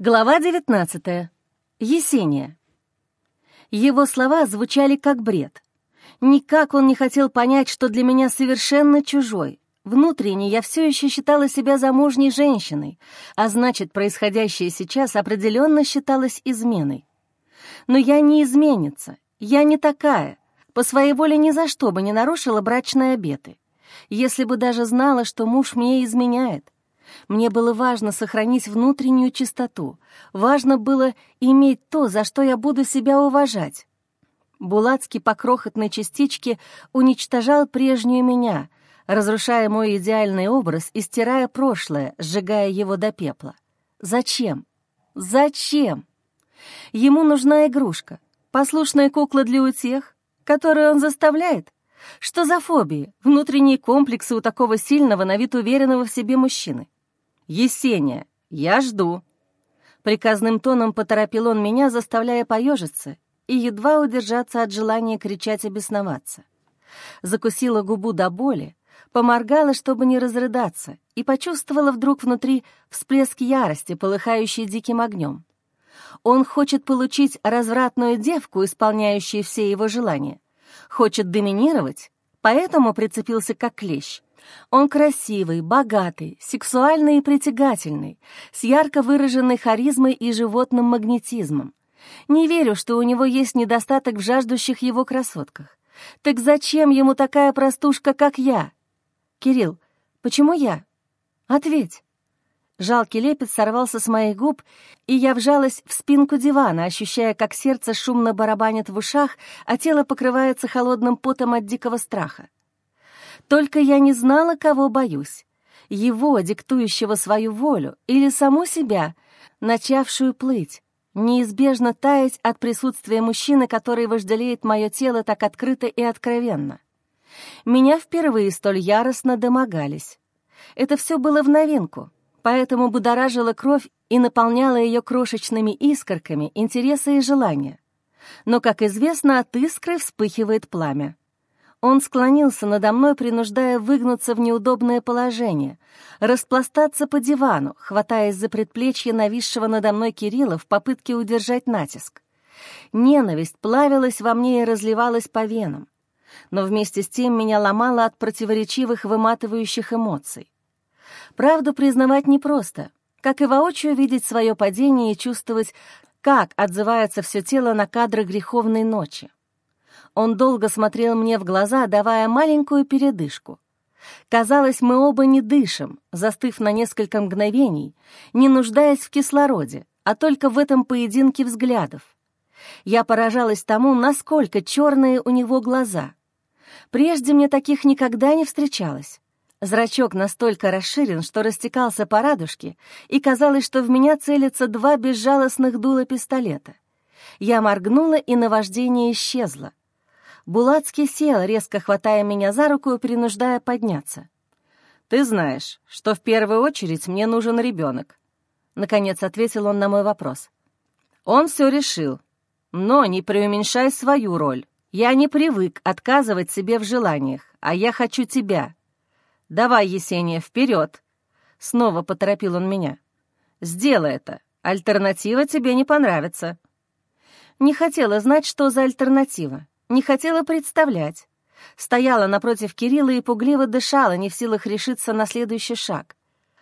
Глава 19. Есения. Его слова звучали как бред. Никак он не хотел понять, что для меня совершенно чужой. Внутренне я все еще считала себя замужней женщиной, а значит, происходящее сейчас определенно считалось изменой. Но я не изменница, я не такая, по своей воле ни за что бы не нарушила брачные обеты, если бы даже знала, что муж мне изменяет — мне было важно сохранить внутреннюю чистоту, важно было иметь то, за что я буду себя уважать. Булацкий по крохотной частичке уничтожал прежнюю меня, разрушая мой идеальный образ и стирая прошлое, сжигая его до пепла. Зачем? Зачем? Ему нужна игрушка, послушная кукла для утех, которую он заставляет. Что за фобии, внутренние комплексы у такого сильного, на вид уверенного в себе мужчины? «Есения, я жду!» Приказным тоном поторопил он меня, заставляя поежиться и едва удержаться от желания кричать и. Закусила губу до боли, поморгала, чтобы не разрыдаться, и почувствовала вдруг внутри всплеск ярости, полыхающий диким огнем. Он хочет получить развратную девку, исполняющую все его желания. Хочет доминировать, поэтому прицепился как клещ. Он красивый, богатый, сексуальный и притягательный, с ярко выраженной харизмой и животным магнетизмом. Не верю, что у него есть недостаток в жаждущих его красотках. Так зачем ему такая простушка, как я? Кирилл, почему я? Ответь. Жалкий лепет сорвался с моих губ, и я вжалась в спинку дивана, ощущая, как сердце шумно барабанит в ушах, а тело покрывается холодным потом от дикого страха. Только я не знала, кого боюсь. Его, диктующего свою волю, или саму себя, начавшую плыть, неизбежно таять от присутствия мужчины, который вожделеет мое тело так открыто и откровенно. Меня впервые столь яростно домогались. Это все было в новинку, поэтому будоражила кровь и наполняла ее крошечными искорками интереса и желания. Но, как известно, от искры вспыхивает пламя. Он склонился надо мной, принуждая выгнуться в неудобное положение, распластаться по дивану, хватаясь за предплечье нависшего надо мной Кирилла в попытке удержать натиск. Ненависть плавилась во мне и разливалась по венам, но вместе с тем меня ломало от противоречивых выматывающих эмоций. Правду признавать непросто, как и воочию видеть свое падение и чувствовать, как отзывается все тело на кадры греховной ночи. Он долго смотрел мне в глаза, давая маленькую передышку. Казалось, мы оба не дышим, застыв на несколько мгновений, не нуждаясь в кислороде, а только в этом поединке взглядов. Я поражалась тому, насколько черные у него глаза. Прежде мне таких никогда не встречалось. Зрачок настолько расширен, что растекался по радужке, и казалось, что в меня целятся два безжалостных дула пистолета. Я моргнула, и наваждение исчезло. Булацкий сел, резко хватая меня за руку и принуждая подняться. «Ты знаешь, что в первую очередь мне нужен ребенок», — наконец ответил он на мой вопрос. «Он все решил, но не преуменьшай свою роль. Я не привык отказывать себе в желаниях, а я хочу тебя. Давай, Есения, вперед!» Снова поторопил он меня. «Сделай это. Альтернатива тебе не понравится». Не хотела знать, что за альтернатива. Не хотела представлять. Стояла напротив Кирилла и пугливо дышала, не в силах решиться на следующий шаг.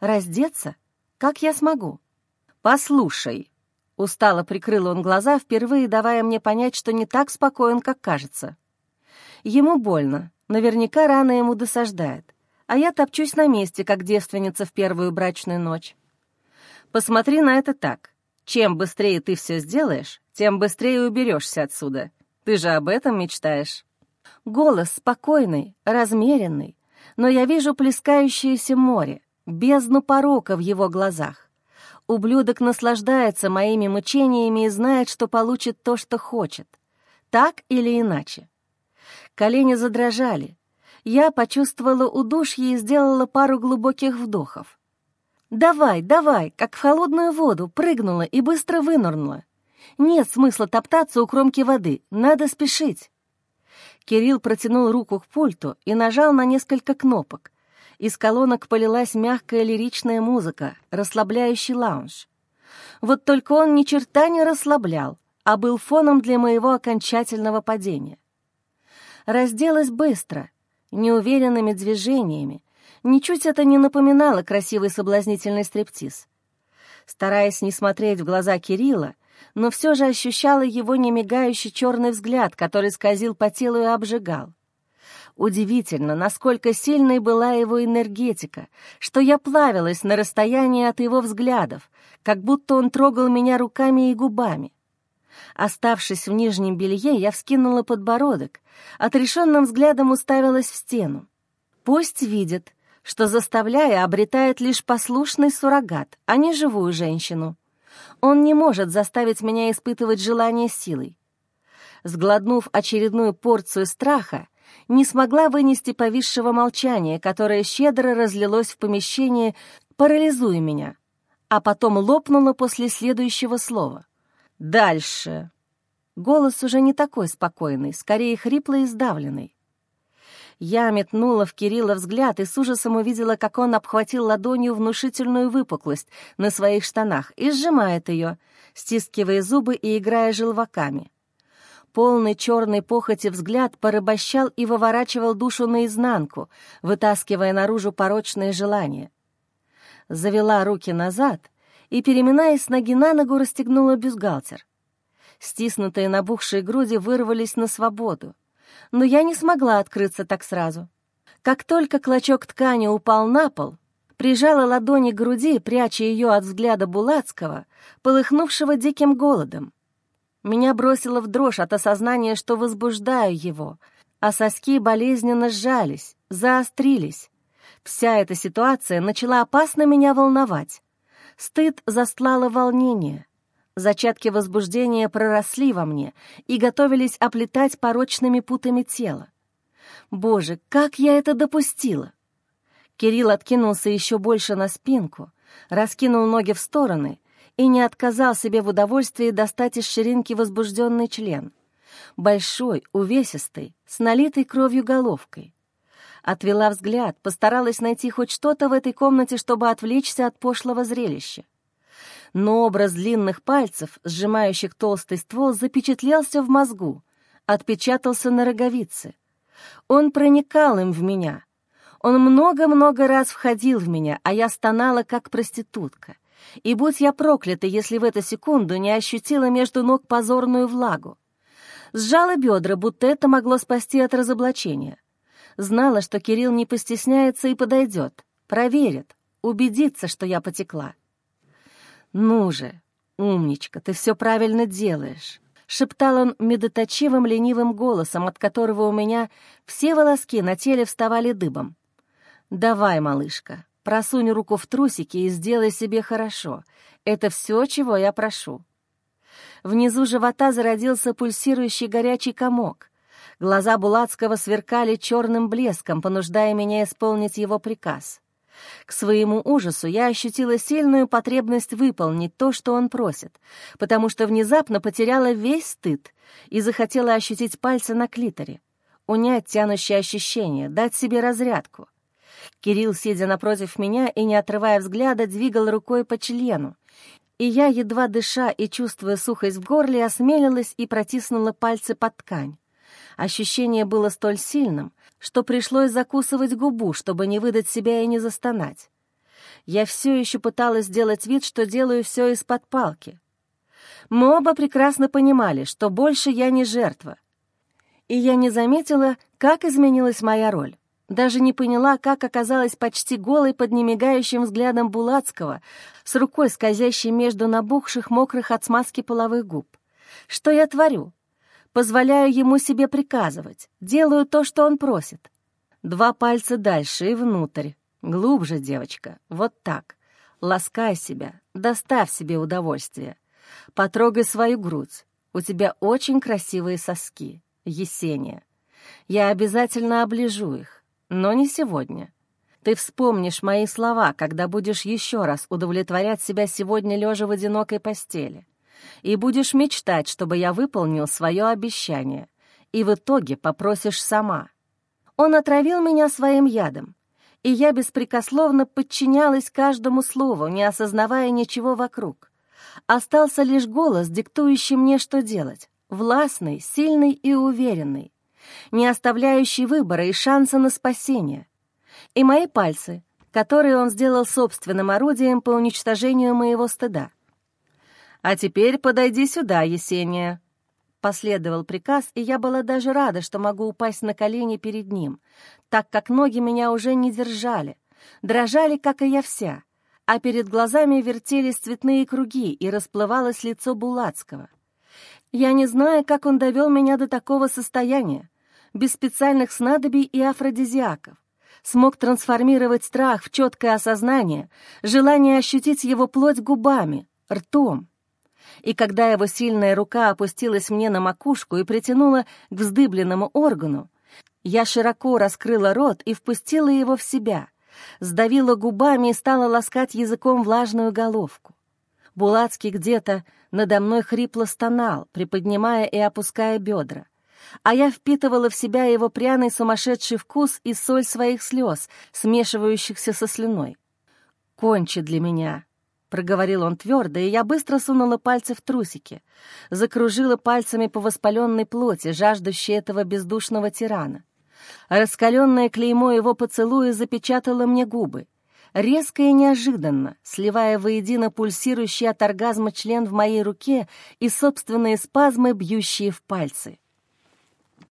Раздеться? Как я смогу? «Послушай», — устало прикрыл он глаза, впервые давая мне понять, что не так спокоен, как кажется. Ему больно, наверняка рано ему досаждает, а я топчусь на месте, как девственница в первую брачную ночь. Посмотри на это так. Чем быстрее ты все сделаешь, тем быстрее уберешься отсюда. Ты же об этом мечтаешь. Голос спокойный, размеренный, но я вижу плескающееся море, бездну порока в его глазах. Ублюдок наслаждается моими мучениями и знает, что получит то, что хочет. Так или иначе. Колени задрожали. Я почувствовала удушье и сделала пару глубоких вдохов. «Давай, давай!» как в холодную воду, прыгнула и быстро вынырнула. Нет смысла топтаться у кромки воды, надо спешить. Кирилл протянул руку к пульту и нажал на несколько кнопок. Из колонок полилась мягкая лиричная музыка, расслабляющий лаунж. Вот только он ни черта не расслаблял, а был фоном для моего окончательного падения. Разделась быстро, неуверенными движениями, ничуть это не напоминало красивый соблазнительный стриптиз. Стараясь не смотреть в глаза Кирилла, но все же ощущала его немигающий черный взгляд, который скользил по телу и обжигал. Удивительно, насколько сильной была его энергетика, что я плавилась на расстоянии от его взглядов, как будто он трогал меня руками и губами. Оставшись в нижнем белье, я вскинула подбородок, отрешенным взглядом уставилась в стену. Пусть видит, что, заставляя, обретает лишь послушный суррогат, а не живую женщину. Он не может заставить меня испытывать желание силой. Сглотнув очередную порцию страха, не смогла вынести повисшего молчания, которое щедро разлилось в помещении, парализуя меня, а потом лопнуло после следующего слова. «Дальше». Голос уже не такой спокойный, скорее хриплый и сдавленный. Я метнула в Кирилла взгляд и с ужасом увидела, как он обхватил ладонью внушительную выпуклость на своих штанах и сжимает ее, стискивая зубы и играя желваками. Полный черной похоти взгляд порабощал и выворачивал душу наизнанку, вытаскивая наружу порочные желания. Завела руки назад и, переминаясь с ноги на ногу, расстегнула бюстгальтер. Стиснутые набухшие груди вырвались на свободу но я не смогла открыться так сразу. Как только клочок ткани упал на пол, прижала ладони к груди, пряча ее от взгляда Булацкого, полыхнувшего диким голодом. Меня бросило в дрожь от осознания, что возбуждаю его, а соски болезненно сжались, заострились. Вся эта ситуация начала опасно меня волновать. Стыд застлало волнение. Зачатки возбуждения проросли во мне и готовились оплетать порочными путами тело. Боже, как я это допустила! Кирилл откинулся еще больше на спинку, раскинул ноги в стороны и не отказал себе в удовольствии достать из ширинки возбужденный член. Большой, увесистый, с налитой кровью головкой. Отвела взгляд, постаралась найти хоть что-то в этой комнате, чтобы отвлечься от пошлого зрелища но образ длинных пальцев, сжимающих толстый ствол, запечатлелся в мозгу, отпечатался на роговице. Он проникал им в меня. Он много-много раз входил в меня, а я стонала, как проститутка. И будь я проклята, если в эту секунду не ощутила между ног позорную влагу. Сжала бедра, будто это могло спасти от разоблачения. Знала, что Кирилл не постесняется и подойдет, проверит, убедится, что я потекла. «Ну же, умничка, ты все правильно делаешь», — шептал он медоточивым ленивым голосом, от которого у меня все волоски на теле вставали дыбом. «Давай, малышка, просунь руку в трусики и сделай себе хорошо. Это все, чего я прошу». Внизу живота зародился пульсирующий горячий комок. Глаза Булацкого сверкали черным блеском, понуждая меня исполнить его приказ. К своему ужасу я ощутила сильную потребность выполнить то, что он просит, потому что внезапно потеряла весь стыд и захотела ощутить пальцы на клиторе, унять тянущее ощущение, дать себе разрядку. Кирилл, сидя напротив меня и не отрывая взгляда, двигал рукой по члену, и я, едва дыша и чувствуя сухость в горле, осмелилась и протиснула пальцы под ткань. Ощущение было столь сильным, что пришлось закусывать губу, чтобы не выдать себя и не застонать. Я все еще пыталась сделать вид, что делаю все из-под палки. Мы оба прекрасно понимали, что больше я не жертва. И я не заметила, как изменилась моя роль. Даже не поняла, как оказалась почти голой под немигающим взглядом Булацкого, с рукой, скользящей между набухших, мокрых от смазки половых губ. Что я творю? Позволяю ему себе приказывать, делаю то, что он просит. Два пальца дальше и внутрь. Глубже, девочка, вот так. Ласкай себя, доставь себе удовольствие. Потрогай свою грудь. У тебя очень красивые соски, Есения. Я обязательно оближу их, но не сегодня. Ты вспомнишь мои слова, когда будешь еще раз удовлетворять себя сегодня лежа в одинокой постели и будешь мечтать, чтобы я выполнил свое обещание, и в итоге попросишь сама. Он отравил меня своим ядом, и я беспрекословно подчинялась каждому слову, не осознавая ничего вокруг. Остался лишь голос, диктующий мне, что делать. Властный, сильный и уверенный, не оставляющий выбора и шанса на спасение. И мои пальцы, которые он сделал собственным орудием по уничтожению моего стыда. «А теперь подойди сюда, Есения», Последовал приказ, и я была даже рада, что могу упасть на колени перед ним, так как ноги меня уже не держали, дрожали, как и я вся, а перед глазами вертелись цветные круги, и расплывалось лицо Булацкого. Я не знаю, как он довел меня до такого состояния, без специальных снадобий и афродизиаков. Смог трансформировать страх в четкое осознание, желание ощутить его плоть губами, ртом и когда его сильная рука опустилась мне на макушку и притянула к вздыбленному органу, я широко раскрыла рот и впустила его в себя, сдавила губами и стала ласкать языком влажную головку. Булацкий где-то надо мной хрипло стонал, приподнимая и опуская бедра, а я впитывала в себя его пряный сумасшедший вкус и соль своих слез, смешивающихся со слюной. «Кончи для меня», проговорил он твердо, и я быстро сунула пальцы в трусики, закружила пальцами по воспаленной плоти, жаждущей этого бездушного тирана. Раскаленное клеймо его поцелуя запечатало мне губы, резко и неожиданно, сливая воедино пульсирующий от оргазма член в моей руке и собственные спазмы, бьющие в пальцы.